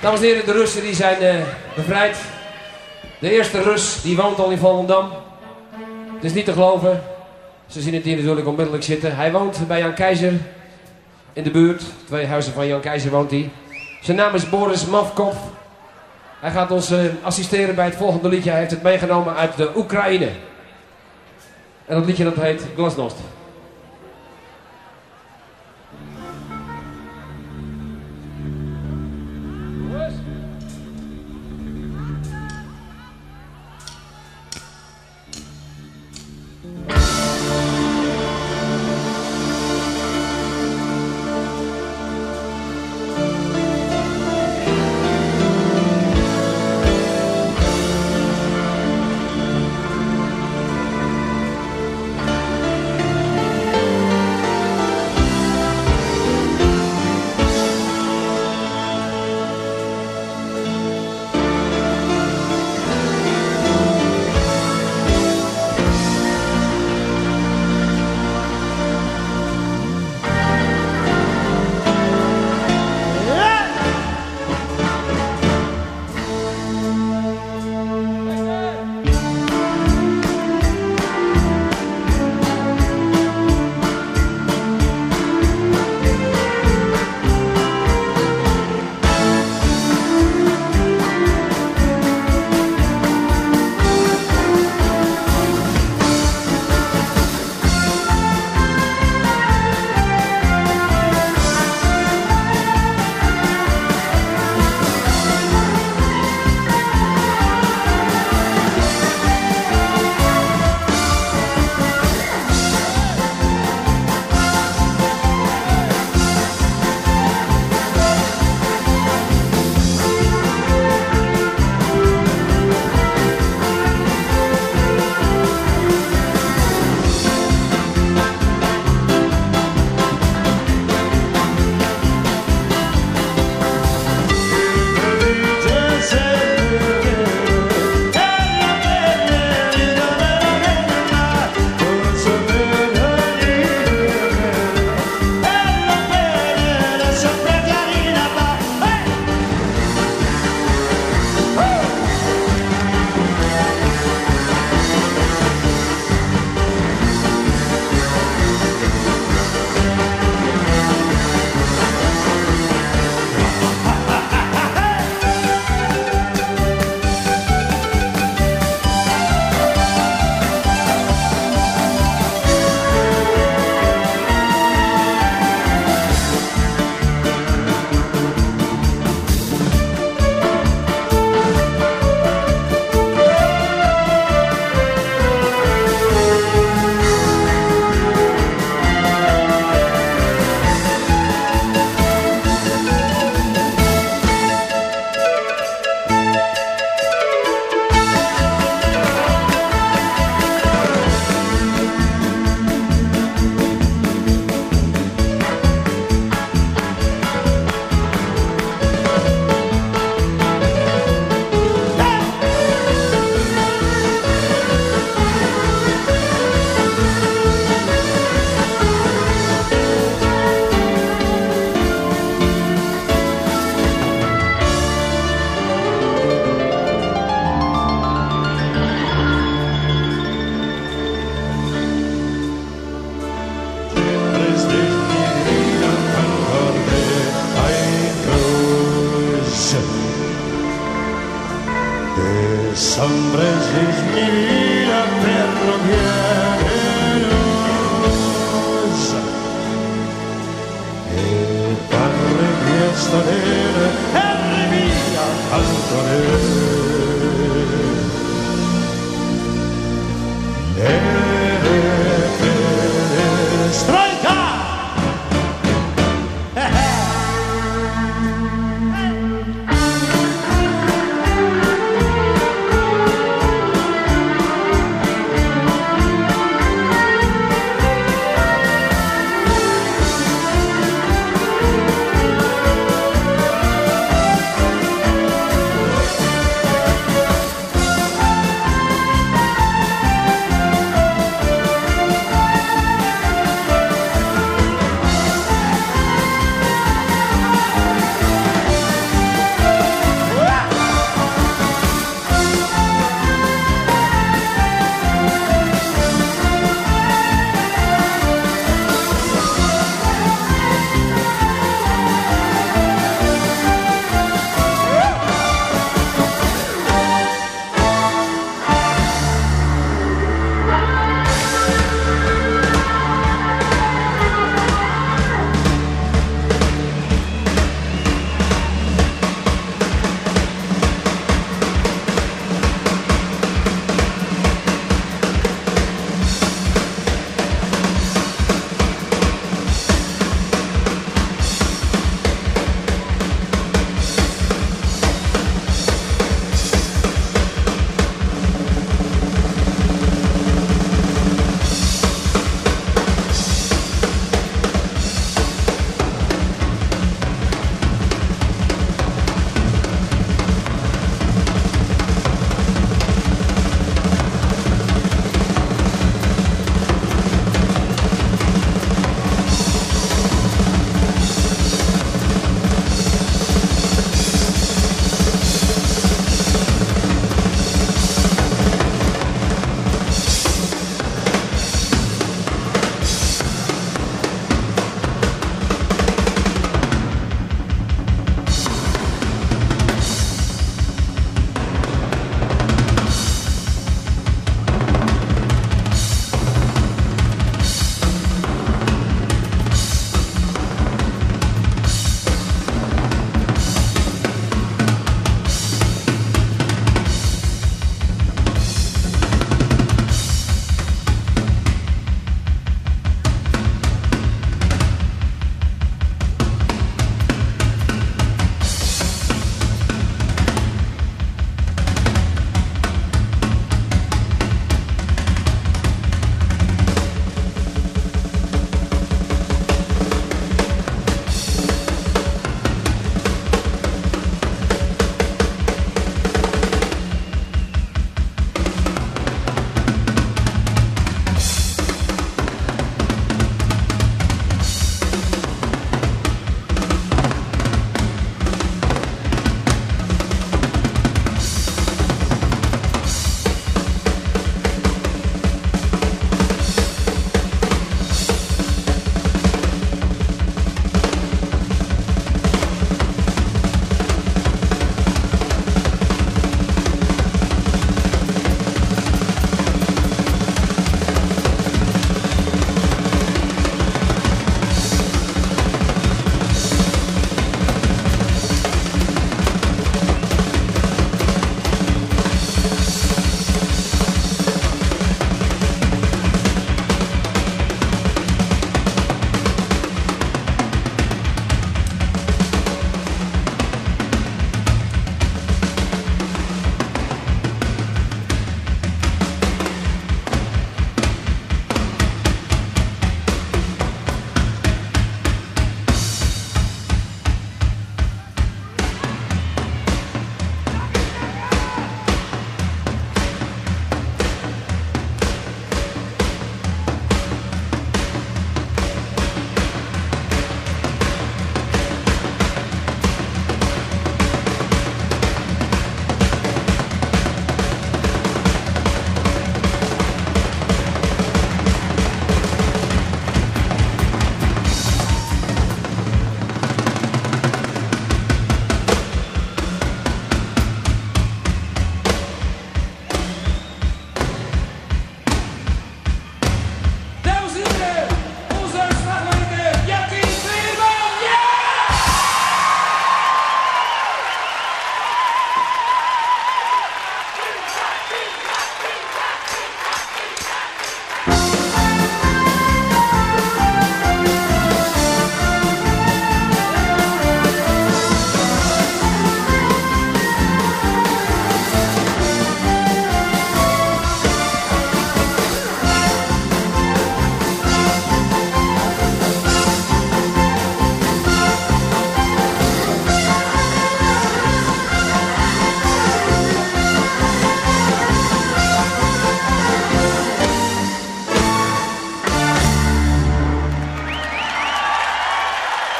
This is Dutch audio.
Dames en heren, de Russen die zijn eh, bevrijd. De eerste Rus die woont al in Volendam. Het is niet te geloven. Ze zien het hier natuurlijk onmiddellijk zitten. Hij woont bij Jan Keizer in de buurt. Twee huizen van Jan Keizer woont hij. Zijn naam is Boris Mavkov. Hij gaat ons eh, assisteren bij het volgende liedje. Hij heeft het meegenomen uit de Oekraïne. En dat liedje dat heet Glasnost. de hombres es mi vida ferroviarios el e piestonera al cantonera